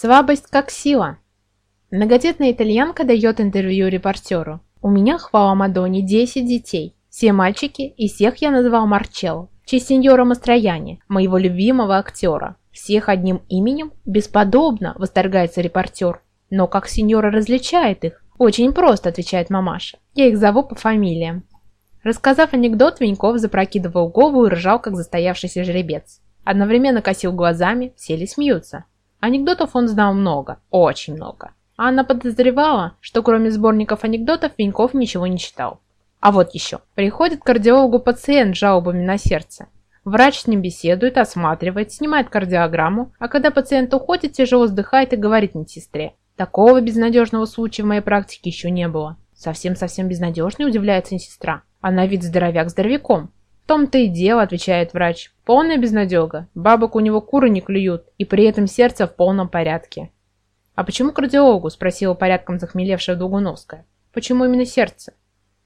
Слабость как сила. Многодетная итальянка дает интервью репортеру. У меня, хвала Мадоне, 10 детей. Все мальчики, и всех я назвал Марчелло, в честь сеньора Мастрояни, моего любимого актера. Всех одним именем? Бесподобно, восторгается репортер. Но как сеньора различает их? Очень просто, отвечает мамаша. Я их зову по фамилиям. Рассказав анекдот, Веньков запрокидывал голову и ржал, как застоявшийся жеребец. Одновременно косил глазами, все ли смеются. Анекдотов он знал много, очень много. А она подозревала, что кроме сборников анекдотов Веньков ничего не читал. А вот еще. Приходит к кардиологу пациент с жалобами на сердце. Врач с ним беседует, осматривает, снимает кардиограмму, а когда пациент уходит, тяжело вздыхает и говорит медсестре. Такого безнадежного случая в моей практике еще не было. Совсем-совсем безнадежный, удивляется сестра. Она вид здоровяк здоровяком. Том-то и дело, отвечает врач. Полная безнадега. Бабок у него куры не клюют, и при этом сердце в полном порядке. «А почему кардиологу?» – спросила порядком захмелевшая Долгуновская. «Почему именно сердце?»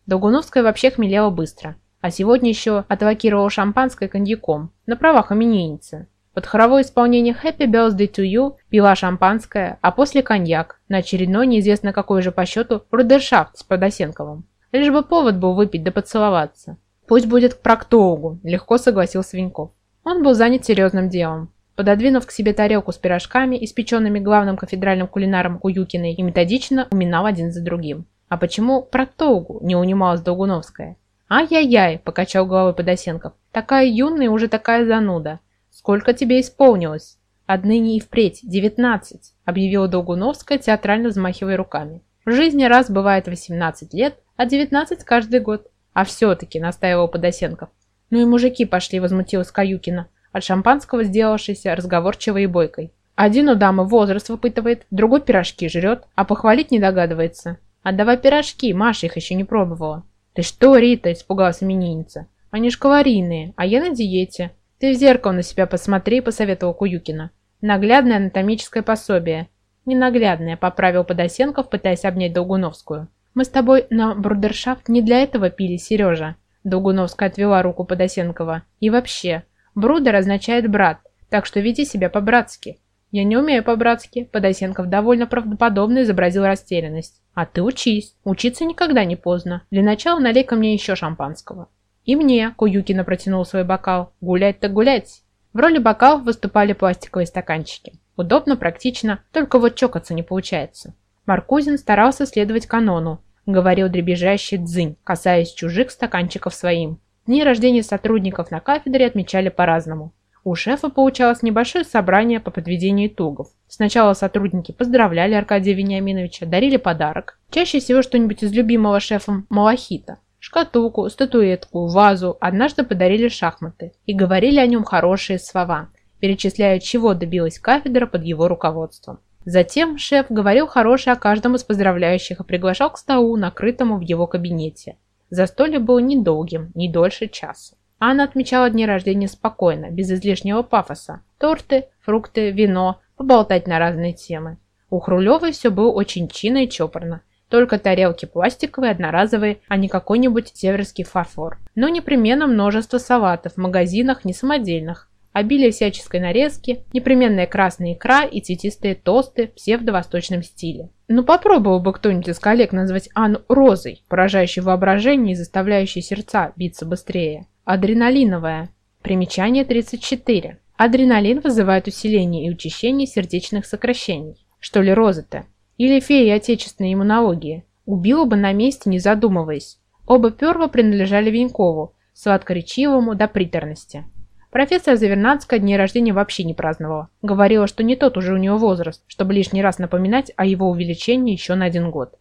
Долгуновская вообще хмелела быстро, а сегодня еще отвакировала шампанское коньяком, на правах именинницы. Под хоровое исполнение «Happy Birthday to You» пила шампанское, а после коньяк, на очередной неизвестно какой же по счету брудершафт с Подосенковым. Лишь бы повод был выпить да поцеловаться. «Пусть будет к проктологу», – легко согласился Веньков. Он был занят серьезным делом. Пододвинув к себе тарелку с пирожками, испеченными главным кафедральным кулинаром Куюкиной, и методично уминал один за другим. «А почему проктологу?» – не унималась Долгуновская. «Ай-яй-яй!» – покачал головой Подосенков. «Такая юная уже такая зануда. «Сколько тебе исполнилось?» «Отныне и впредь, девятнадцать», — объявила Долгуновская, театрально взмахивая руками. «В жизни раз бывает восемнадцать лет, а девятнадцать каждый год». «А все-таки», — настаивал Подосенков. «Ну и мужики пошли», — возмутилась Каюкина, от шампанского сделавшейся разговорчивой и бойкой. Один у дамы возраст выпытывает, другой пирожки жрет, а похвалить не догадывается. «Отдавай пирожки, Маша их еще не пробовала». «Ты что, Рита?» – испугалась именинница. «Они ж калорийные, а я на диете. «Ты в зеркало на себя посмотри», — посоветовал Куюкина. «Наглядное анатомическое пособие». «Ненаглядное», — поправил Подосенков, пытаясь обнять Долгуновскую. «Мы с тобой на брудершафт не для этого пили, Сережа». Долгуновская отвела руку Подосенкова. «И вообще, брудер означает брат, так что веди себя по-братски». «Я не умею по-братски», — Подосенков довольно правдоподобно изобразил растерянность. «А ты учись. Учиться никогда не поздно. Для начала налей-ка мне еще шампанского». «И мне», — Куюкина протянул свой бокал. «Гулять так гулять». В роли бокалов выступали пластиковые стаканчики. Удобно, практично, только вот чокаться не получается. Маркузин старался следовать канону, говорил дребезжащий дзынь, касаясь чужих стаканчиков своим. Дни рождения сотрудников на кафедре отмечали по-разному. У шефа получалось небольшое собрание по подведению итогов. Сначала сотрудники поздравляли Аркадия Вениаминовича, дарили подарок. Чаще всего что-нибудь из любимого шефом малахита. Шкатулку, статуэтку, вазу однажды подарили шахматы и говорили о нем хорошие слова, перечисляя, чего добилась кафедра под его руководством. Затем шеф говорил хорошее о каждом из поздравляющих и приглашал к столу, накрытому в его кабинете. Застолье было недолгим, не дольше часа. Анна отмечала дни рождения спокойно, без излишнего пафоса. Торты, фрукты, вино, поболтать на разные темы. У Хрулевой все было очень чинно и чопорно. Только тарелки пластиковые, одноразовые, а не какой-нибудь северский фарфор. Но непременно множество салатов в магазинах, не самодельных. Обилие всяческой нарезки, непременная красная икра и цветистые тосты в псевдо-восточном стиле. Ну попробовал бы кто-нибудь из коллег назвать Анну розой, поражающей воображение и заставляющей сердца биться быстрее. Адреналиновая. Примечание 34. Адреналин вызывает усиление и учащение сердечных сокращений. Что ли розы-то? Или феи отечественной иммунологии. Убила бы на месте, не задумываясь. Оба перва принадлежали Венькову, сладкоречивому до приторности. Профессор Завернадская дни рождения вообще не праздновала. Говорила, что не тот уже у нее возраст, чтобы лишний раз напоминать о его увеличении еще на один год.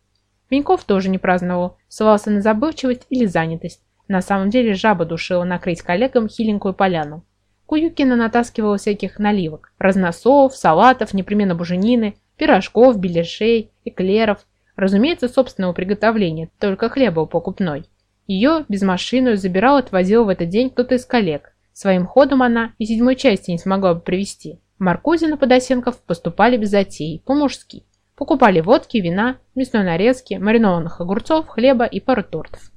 Веньков тоже не праздновал, ссылался на забывчивость или занятость. На самом деле жаба душила накрыть коллегам хиленькую поляну. Куюкина натаскивала всяких наливок, разносов, салатов, непременно буженины, пирожков, беляшей, эклеров, разумеется, собственного приготовления, только хлеба покупной. Ее без машины забирал и отвозил в этот день кто-то из коллег. Своим ходом она и седьмой части не смогла бы привезти. Маркузин и Подосенков поступали без затей, по-мужски. Покупали водки, вина, мясной нарезки, маринованных огурцов, хлеба и пару тортов.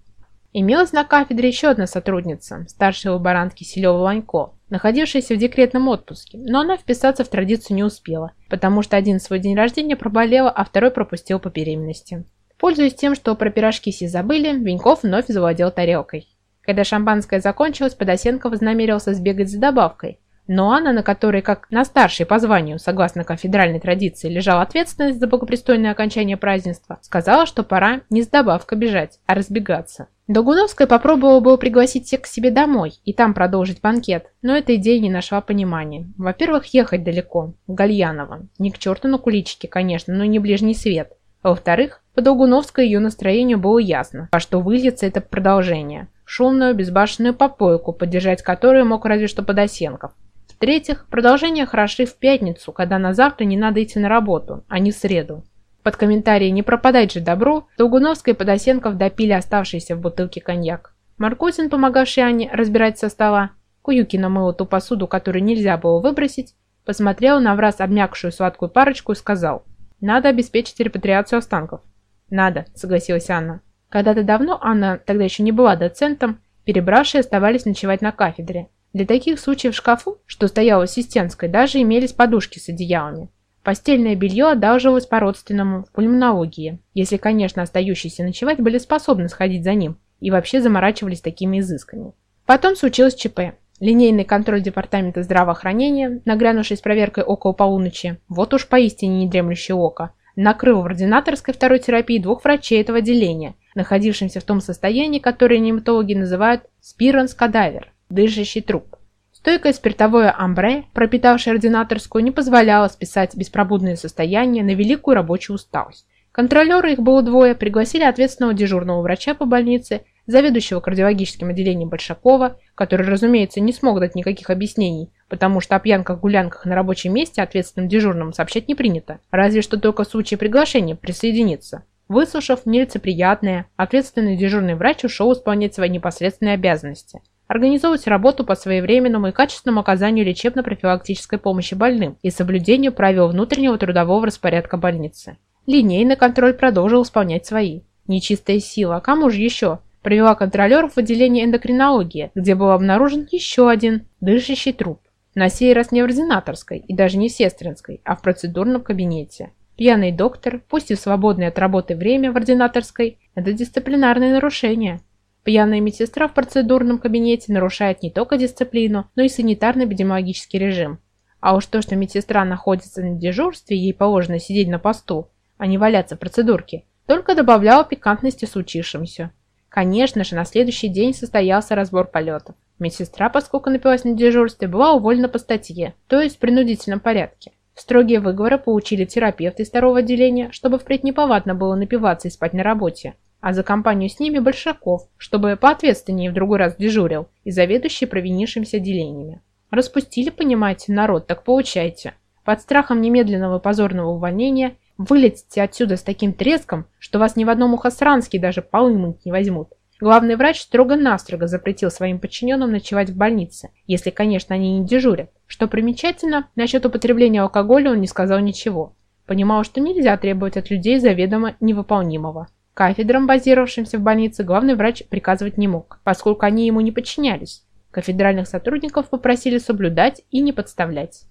Имелась на кафедре еще одна сотрудница, старшая лаборант Киселева Ванько. находившаяся в декретном отпуске, но она вписаться в традицию не успела, потому что один свой день рождения проболела, а второй пропустил по беременности. Пользуясь тем, что про пирожки все забыли, Веньков вновь завладел тарелкой. Когда шампанское закончилось, Подосенко вознамерился сбегать за добавкой, но Анна, на которой, как на старшей по званию, согласно конфедеральной традиции, лежала ответственность за благопристойное окончание празднества, сказала, что пора не с добавкой бежать, а разбегаться. Долгуновская попробовала было пригласить всех к себе домой и там продолжить банкет, но эта идея не нашла понимания. Во-первых, ехать далеко, в Гальяново. Не к черту на куличке, конечно, но не ближний свет. А во-вторых, по Долгуновской ее настроению было ясно, во что выльется это продолжение. Шумную, безбашенную попойку, поддержать которую мог разве что Подосенков. В-третьих, продолжение хороши в пятницу, когда на завтра не надо идти на работу, а не в среду. Под комментарии «Не пропадать же добро» Долгуновская и Подосенков допили оставшийся в бутылке коньяк. Маркузин, помогавший Анне разбирать со стола, Куюкина мыла ту посуду, которую нельзя было выбросить, посмотрел на враз обмякшую сладкую парочку и сказал «Надо обеспечить репатриацию останков». «Надо», — согласилась Анна. Когда-то давно Анна, тогда еще не была доцентом, перебравшие оставались ночевать на кафедре, для таких случаев в шкафу, что стоял ассистентской, даже имелись подушки с одеялами. Постельное белье одалживалось по-родственному в пульмонологии, если, конечно, остающиеся ночевать были способны сходить за ним и вообще заморачивались такими изысками. Потом случилось ЧП. Линейный контроль Департамента здравоохранения, нагрянувший с проверкой около полуночи, вот уж поистине недремлющее око, накрыл в ординаторской второй терапии двух врачей этого отделения, находившимся в том состоянии, которое нематологи называют спиранс-кадавер дышащий труп. Стойкое спиртовое амбре, пропитавшее ординаторскую, не позволяло списать беспробудное состояние на великую рабочую усталость. Контролеры, их было двое, пригласили ответственного дежурного врача по больнице, заведующего кардиологическим отделением Большакова, который, разумеется, не смог дать никаких объяснений, потому что о пьянках-гулянках на рабочем месте ответственным дежурным сообщать не принято, разве что только в случае приглашения присоединиться. Выслушав нелицеприятное, ответственный дежурный врач ушел исполнять свои непосредственные обязанности – организовывать работу по своевременному и качественному оказанию лечебно-профилактической помощи больным и соблюдению правил внутреннего трудового распорядка больницы. Линейный контроль продолжил исполнять свои. Нечистая сила, кому же еще? Привела контролеров в отделение эндокринологии, где был обнаружен еще один дышащий труп. На сей раз не в ординаторской и даже не в сестринской, а в процедурном кабинете. Пьяный доктор, пусть и в свободное от работы время в ординаторской, это дисциплинарное нарушение. Пьяная медсестра в процедурном кабинете нарушает не только дисциплину, но и санитарно-эпидемиологический режим. А уж то, что медсестра находится на дежурстве, ей положено сидеть на посту, а не валяться в процедурке, только добавляло пикантности случившемуся. Конечно же, на следующий день состоялся разбор полетов. Медсестра, поскольку напилась на дежурстве, была уволена по статье, то есть в принудительном порядке. Строгие выговоры получили терапевты из второго отделения, чтобы впредь неповадно было напиваться и спать на работе а за компанию с ними Большаков, чтобы поответственнее в другой раз дежурил, и заведующий провинившимся делениями. Распустили, понимаете, народ, так получайте. Под страхом немедленного позорного увольнения вылетите отсюда с таким треском, что вас ни в одном Ухасранске даже полы мыть не возьмут. Главный врач строго-настрого запретил своим подчиненным ночевать в больнице, если, конечно, они не дежурят. Что примечательно, насчет употребления алкоголя он не сказал ничего. Понимал, что нельзя требовать от людей заведомо невыполнимого. Кафедрам, базировавшимся в больнице, главный врач приказывать не мог, поскольку они ему не подчинялись. Кафедральных сотрудников попросили соблюдать и не подставлять.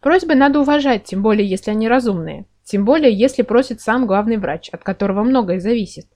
Просьбы надо уважать, тем более если они разумные. Тем более, если просит сам главный врач, от которого многое зависит.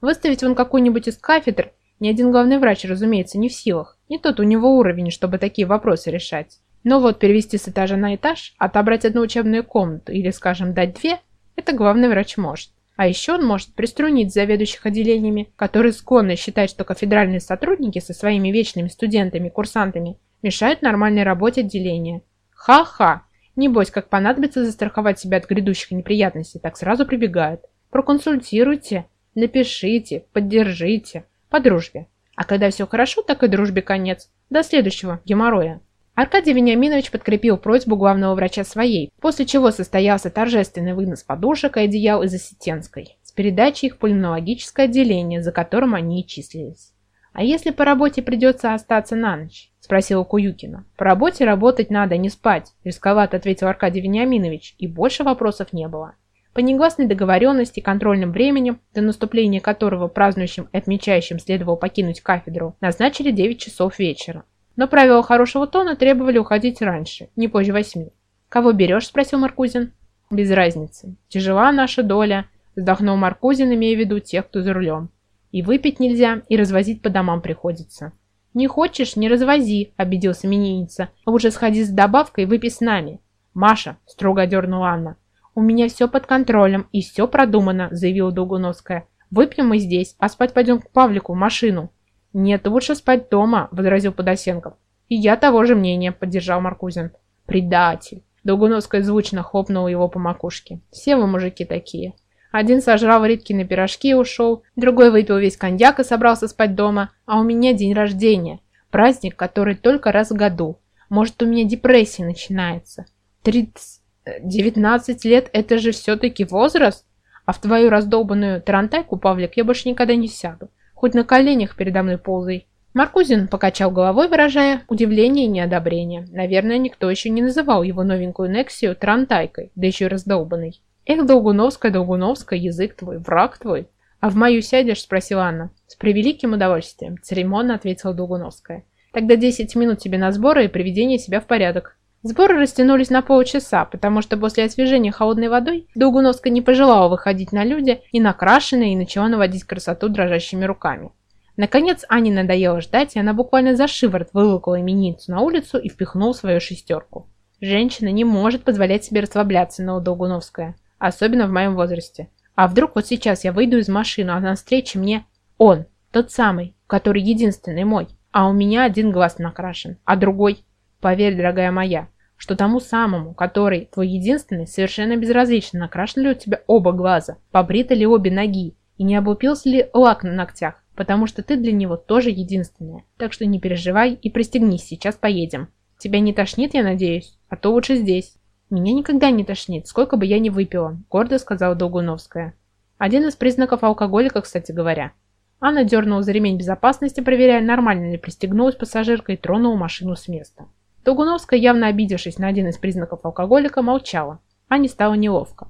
Выставить вон какой-нибудь из кафедр ни один главный врач, разумеется, не в силах. Не тот у него уровень, чтобы такие вопросы решать. Но вот перевести с этажа на этаж, отобрать одну учебную комнату или, скажем, дать две, это главный врач может. А еще он может приструнить заведующих отделениями, которые склонны считать, что кафедральные сотрудники со своими вечными студентами-курсантами мешают нормальной работе отделения. Ха-ха! Небось, как понадобится застраховать себя от грядущих неприятностей, так сразу прибегают. Проконсультируйте, напишите, поддержите, по дружбе. А когда все хорошо, так и дружбе конец. До следующего геморроя. Аркадий Вениаминович подкрепил просьбу главного врача своей, после чего состоялся торжественный вынос подушек и одеял из Осетенской, с передачей их в пульмонологическое отделение, за которым они и числились. «А если по работе придется остаться на ночь?» – спросила Куюкина. «По работе работать надо, не спать», – рисковато ответил Аркадий Вениаминович, и больше вопросов не было. По негласной договоренности контрольным временем, до наступления которого празднующим и отмечающим следовало покинуть кафедру, назначили 9 часов вечера. Но правила хорошего тона требовали уходить раньше, не позже восьми. «Кого берешь?» – спросил Маркузин. «Без разницы. Тяжела наша доля», – вздохнул Маркузин, имея в виду тех, кто за рулем. «И выпить нельзя, и развозить по домам приходится». «Не хочешь – не развози», – обиделся именинница. «Лучше сходи с добавкой и выпей с нами». «Маша», – строго дернула Анна. «У меня все под контролем и все продумано», – заявила Долгуновская. «Выпьем мы здесь, а спать пойдем к Павлику в машину». «Нет, лучше спать дома», – возразил Подосенков. «И я того же мнения», – поддержал Маркузин. «Предатель». Долгуновская звучно хлопнула его по макушке. «Все вы мужики такие». Один сожрал Риткины пирожки и ушел, другой выпил весь коньяк и собрался спать дома, а у меня день рождения. Праздник, который только раз в году. Может, у меня депрессия начинается. Тридцать... Девятнадцать лет – это же все-таки возраст? А в твою раздолбанную тарантайку, Павлик, я больше никогда не сяду. Хоть на коленях передо мной ползай. Маркузин покачал головой, выражая удивление и неодобрение. Наверное, никто еще не называл его новенькую Нексию Трантайкой, да еще и раздолбанной. «Эх, Долгуновская, Долгуновская, язык твой, враг твой!» «А в мою сядешь?» – спросила Анна. «С превеликим удовольствием», – церемонно ответила Долгуновская. «Тогда 10 минут тебе на сборы и приведение себя в порядок». Сборы растянулись на полчаса, потому что после освежения холодной водой Долгуновская не пожелала выходить на люди и накрашенная, и начала наводить красоту дрожащими руками. Наконец Ане надоело ждать, и она буквально за шиворот вылокала именинницу на улицу и впихнула свою шестерку. Женщина не может позволять себе расслабляться, на Долгуновская, особенно в моем возрасте. А вдруг вот сейчас я выйду из машины, а на встрече мне он, тот самый, который единственный мой, а у меня один глаз накрашен, а другой, поверь, дорогая моя, что тому самому, который твой единственный, совершенно безразлично, накрашены ли у тебя оба глаза, побриты ли обе ноги, и не облупился ли лак на ногтях, потому что ты для него тоже единственная. Так что не переживай и пристегнись, сейчас поедем. Тебя не тошнит, я надеюсь? А то лучше здесь. Меня никогда не тошнит, сколько бы я ни выпила, гордо сказала Долгуновская. Один из признаков алкоголика, кстати говоря. Анна дернула за ремень безопасности, проверяя, нормально ли пристегнулась пассажирка и тронула машину с места. Долгуновская, явно обидевшись на один из признаков алкоголика, молчала. Ане стало неловко.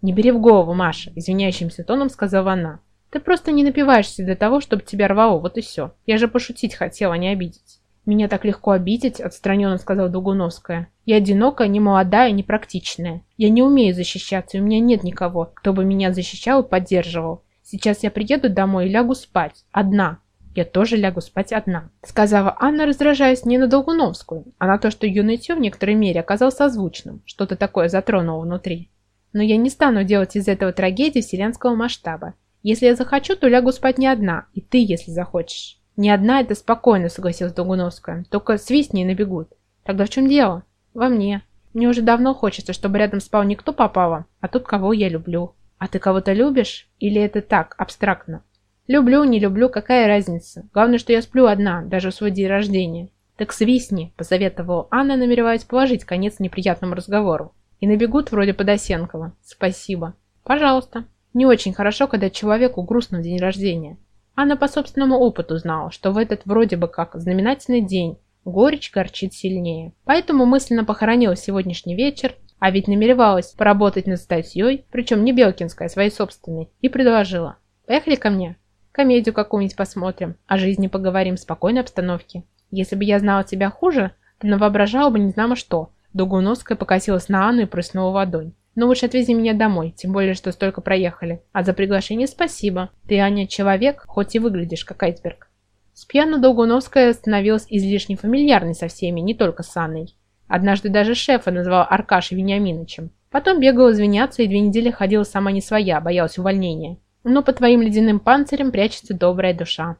«Не бери в голову, Маша», – извиняющимся тоном сказала она. Ты просто не напиваешься для того, чтобы тебя рвало, вот и все. Я же пошутить хотела, а не обидеть. Меня так легко обидеть, отстраненно сказала Дугуновская. Я одинокая, не молодая, не практичная. Я не умею защищаться, и у меня нет никого, кто бы меня защищал и поддерживал. Сейчас я приеду домой и лягу спать. Одна. Я тоже лягу спать одна. Сказала Анна, раздражаясь не на Долгуновскую, а на то, что ее нытье в некоторой мере оказалось созвучным. Что-то такое затронуло внутри. Но я не стану делать из этого трагедии вселенского масштаба. Если я захочу, то лягу спать не одна, и ты, если захочешь. Не одна, это спокойно, согласилась Долгуновская. Только свистни и набегут. Тогда в чем дело? Во мне. Мне уже давно хочется, чтобы рядом спал не кто попало, а тот, кого я люблю. А ты кого-то любишь? Или это так, абстрактно? Люблю, не люблю, какая разница? Главное, что я сплю одна, даже в свой день рождения. Так свистни, посоветовала Анна, намереваясь положить конец неприятному разговору. И набегут вроде Подосенкова. Спасибо. Пожалуйста. Не очень хорошо, когда человеку грустно в день рождения. Анна по собственному опыту знала, что в этот вроде бы как знаменательный день горечь горчит сильнее. Поэтому мысленно похоронила сегодняшний вечер, а ведь намеревалась поработать над статьей, причем не Белкинской, а своей собственной, и предложила. Поехали ко мне. Комедию какую-нибудь посмотрим, о жизни поговорим в спокойной обстановке. Если бы я знала тебя хуже, то навоображала бы не знамо что. Дугуновская покосилась на Анну и прыснула водой. Но лучше отвези меня домой, тем более, что столько проехали. А за приглашение спасибо. Ты, Аня, человек, хоть и выглядишь как айсберг. С пьяну Долгуновская становилась излишне фамильярной со всеми, не только с Анной. Однажды даже шефа назвала Аркашей Вениаминовичем. Потом бегала извиняться и две недели ходила сама не своя, боялась увольнения. Но по твоим ледяным панцирям прячется добрая душа.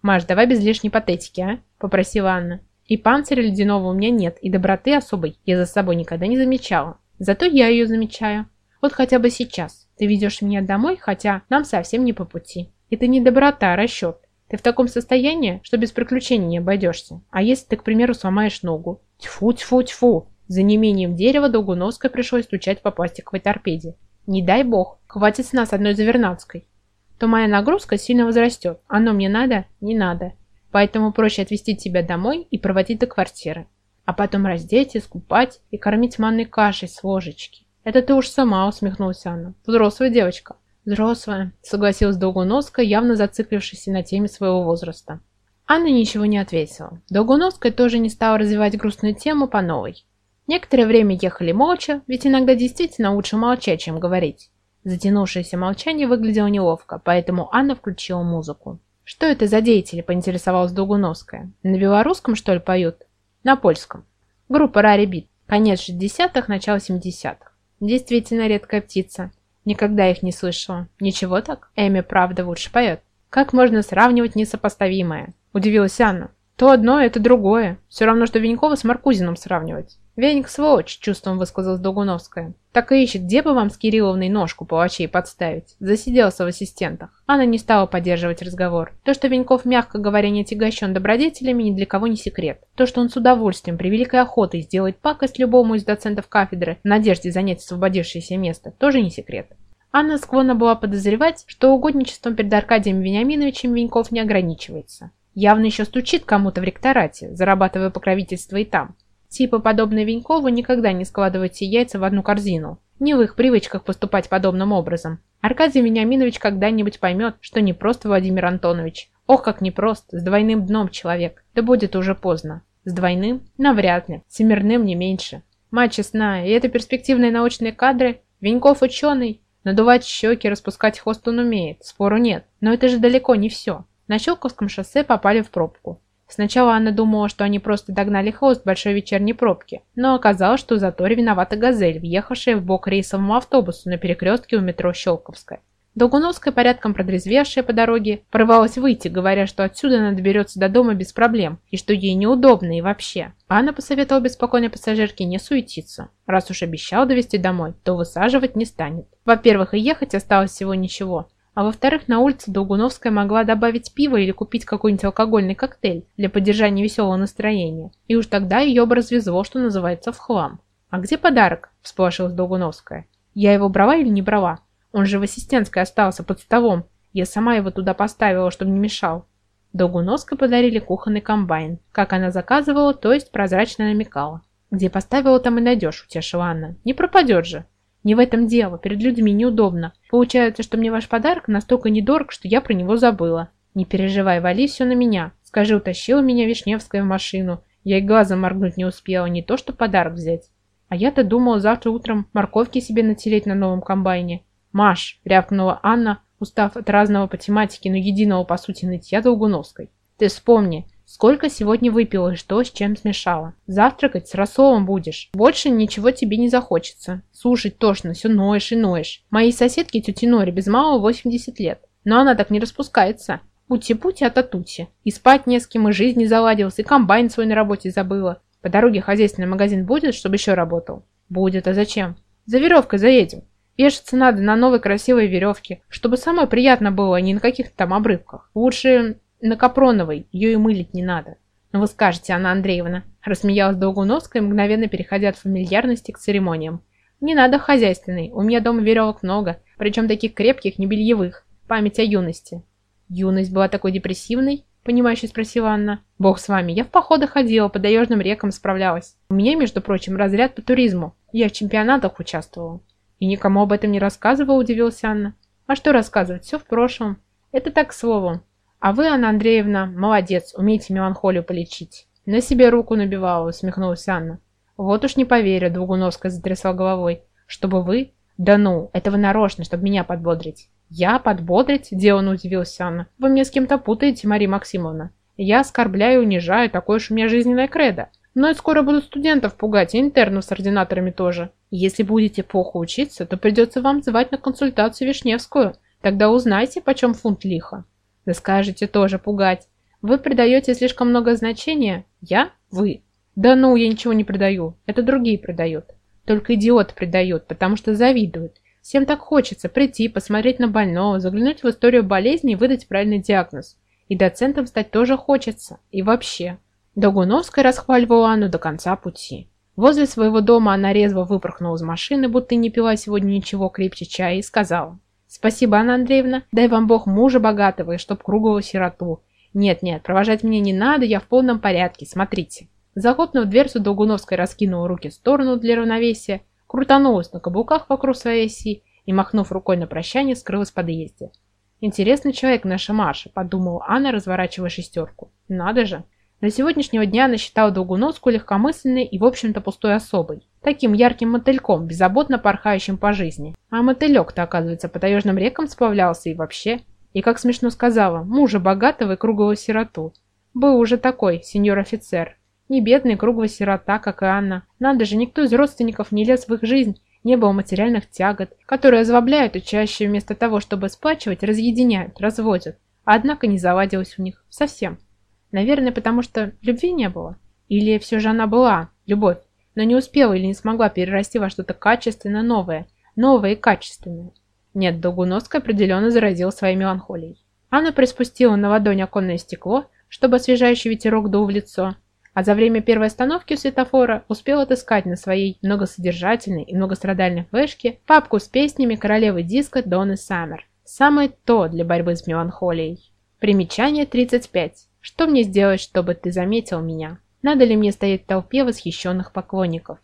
«Маш, давай без лишней патетики, а?» – попросила Анна. «И панциря ледяного у меня нет, и доброты особой я за собой никогда не замечала. Зато я ее замечаю. Вот хотя бы сейчас. Ты ведешь меня домой, хотя нам совсем не по пути. Это не доброта, а расчет. Ты в таком состоянии, что без приключений не обойдешься. А если ты, к примеру, сломаешь ногу? Тьфу, тьфу, тьфу. За неимением дерева Долгуновской пришлось стучать по пластиковой торпеде. Не дай бог, хватит с нас одной завернацкой. То моя нагрузка сильно возрастет. Оно мне надо? Не надо. Поэтому проще отвезти тебя домой и проводить до квартиры а потом раздеть, искупать и кормить манной кашей с ложечки. Это ты уж сама, усмехнулась Анна. Взрослая девочка. Взрослая, согласилась Долгоноска, явно зациклившись на теме своего возраста. Анна ничего не ответила. Долгуновская тоже не стала развивать грустную тему по новой. Некоторое время ехали молча, ведь иногда действительно лучше молчать, чем говорить. Затянувшееся молчание выглядело неловко, поэтому Анна включила музыку. «Что это за деятели?» – поинтересовалась Долгуновская. «На белорусском, что ли, поют?» «На польском». Группа Рари Бит. Конец 60-х, начало 70-х. Действительно редкая птица. Никогда их не слышала. Ничего так? Эми правда лучше поет. Как можно сравнивать несопоставимое? Удивилась Анна. То одно, это другое. Все равно, что Венькова с Маркузиным сравнивать. Веник сволочь, чувством высказалась Долгуновская. Так и ищет, где бы вам с Кирилловной ножку палачей подставить. Засиделся в ассистентах. Она не стала поддерживать разговор. То, что Веньков, мягко говоря, не отягощен добродетелями, ни для кого не секрет. То, что он с удовольствием, при великой охотой сделает пакость любому из доцентов кафедры в надежде занять освободившееся место, тоже не секрет. Анна склонна была подозревать, что угодничеством перед Аркадием Вениаминовичем Веньков не ограничивается. Явно еще стучит кому-то в ректорате, зарабатывая покровительство и там. Типа, подобные Венькову никогда не складывайте яйца в одну корзину. Не в их привычках поступать подобным образом. Аркадий Вениаминович когда-нибудь поймет, что не просто Владимир Антонович. Ох, как непрост, с двойным дном человек. Да будет уже поздно. С двойным? Навряд ли. Семерным не меньше. Мать честная, и это перспективные научные кадры. Веньков ученый. Надувать щеки, распускать хвост он умеет, спору нет. Но это же далеко не все. На Щелковском шоссе попали в пробку. Сначала она думала, что они просто догнали хвост большой вечерней пробки, но оказалось, что в заторе виновата «Газель», въехавшая в бок рейсовому автобусу на перекрестке у метро Щелковская. Долгуновская, порядком продрезвевшая по дороге, порывалась выйти, говоря, что отсюда она доберется до дома без проблем, и что ей неудобно и вообще. Анна посоветовала беспокойной пассажирке не суетиться. Раз уж обещал довести домой, то высаживать не станет. Во-первых, и ехать осталось всего ничего, а во-вторых, на улице Долгуновская могла добавить пиво или купить какой-нибудь алкогольный коктейль для поддержания веселого настроения. И уж тогда ее бы развезло, что называется, в хлам. «А где подарок?» – всполошилась Долгуновская. «Я его брала или не брала? Он же в ассистентской остался под столом. Я сама его туда поставила, чтобы не мешал». Долгуновской подарили кухонный комбайн. Как она заказывала, то есть прозрачно намекала. «Где поставила, там и найдешь», – утешила Анна. «Не пропадет же». Не в этом дело, перед людьми неудобно. Получается, что мне ваш подарок настолько недорог, что я про него забыла. Не переживай, вали все на меня. Скажи, утащила меня Вишневская в машину. Я и глазом моргнуть не успела, не то что подарок взять. А я-то думала завтра утром морковки себе натереть на новом комбайне. «Маш!» – рявкнула Анна, устав от разного по тематике, но единого по сути нытья Долгуновской. «Ты вспомни, Сколько сегодня выпила и что с чем смешала. Завтракать с рассолом будешь. Больше ничего тебе не захочется. Слушать тошно, все ноешь и ноешь. Моей соседке тете Норе без малого 80 лет. Но она так не распускается. Пути-пути от атути. И спать не с кем, и жизнь не заладилась, и комбайн свой на работе забыла. По дороге хозяйственный магазин будет, чтобы еще работал? Будет, а зачем? За веревкой заедем. Вешаться надо на новой красивой веревке, чтобы самое приятно было, а не на каких-то там обрывках. Лучше на Капроновой, ее и мылить не надо. Но вы скажете, Анна Андреевна, рассмеялась Долгуновская, мгновенно переходя от фамильярности к церемониям. Не надо хозяйственной, у меня дома веревок много, причем таких крепких, не бельевых. Память о юности. Юность была такой депрессивной? Понимающе спросила Анна. Бог с вами, я в походы ходила, по таежным рекам справлялась. У меня, между прочим, разряд по туризму. Я в чемпионатах участвовала. И никому об этом не рассказывала, удивилась Анна. А что рассказывать, все в прошлом. Это так словом. А вы, Анна Андреевна, молодец, умеете меланхолию полечить. На себе руку набивала, усмехнулась Анна. Вот уж не поверю, Двугуновская затрясла головой. Чтобы вы? Да ну, это вы нарочно, чтобы меня подбодрить. Я подбодрить? Деланно удивилась Анна. Вы мне с кем-то путаете, Мария Максимовна. Я оскорбляю и унижаю, такое уж у меня жизненное кредо. Но и скоро буду студентов пугать, и интернов с ординаторами тоже. Если будете плохо учиться, то придется вам звать на консультацию Вишневскую. Тогда узнайте, почем фунт лиха. Вы скажете тоже пугать. Вы придаете слишком много значения? Я? Вы. Да ну, я ничего не придаю. Это другие придают. Только идиот придает, потому что завидуют. Всем так хочется прийти, посмотреть на больного, заглянуть в историю болезни и выдать правильный диагноз. И доцентом стать тоже хочется. И вообще. Догуновская расхваливала Анну до конца пути. Возле своего дома она резво выпорхнула из машины, будто не пила сегодня ничего крепче чая, и сказала. Спасибо, Анна Андреевна. Дай вам Бог мужа богатого и чтоб круглого сироту. Нет-нет, провожать меня не надо, я в полном порядке, смотрите. Захлопнув дверцу, Долгуновская раскинула руки в сторону для равновесия, крутанулась на каблуках вокруг своей оси и, махнув рукой на прощание, скрылась в подъезде. Интересный человек наша Маша, подумала Анна, разворачивая шестерку. Надо же. До сегодняшнего дня она считала Долгуноску легкомысленной и, в общем-то, пустой особой. Таким ярким мотыльком, беззаботно порхающим по жизни. А мотылек-то, оказывается, по таежным рекам сплавлялся и вообще. И, как смешно сказала, мужа богатого и круглого сироту. Был уже такой, сеньор-офицер. Не бедный круглый сирота, как и Анна. Надо же, никто из родственников не лез в их жизнь, не было материальных тягот, которые озлобляют и чаще вместо того, чтобы сплачивать, разъединяют, разводят. Однако не заладилось у них. Совсем. Наверное, потому что любви не было. Или все же она была, любовь, но не успела или не смогла перерасти во что-то качественно новое, новое и качественное. Нет, Долгуноска определенно заразил своей меланхолией. Анна приспустила на ладонь оконное стекло, чтобы освежающий ветерок дул в лицо, а за время первой остановки у светофора успел отыскать на своей многосодержательной и многострадальной флешке папку с песнями королевы диска Донны Саммер. Самое то для борьбы с меланхолией. Примечание 35. Что мне сделать, чтобы ты заметил меня? Надо ли мне стоять в толпе восхищенных поклонников?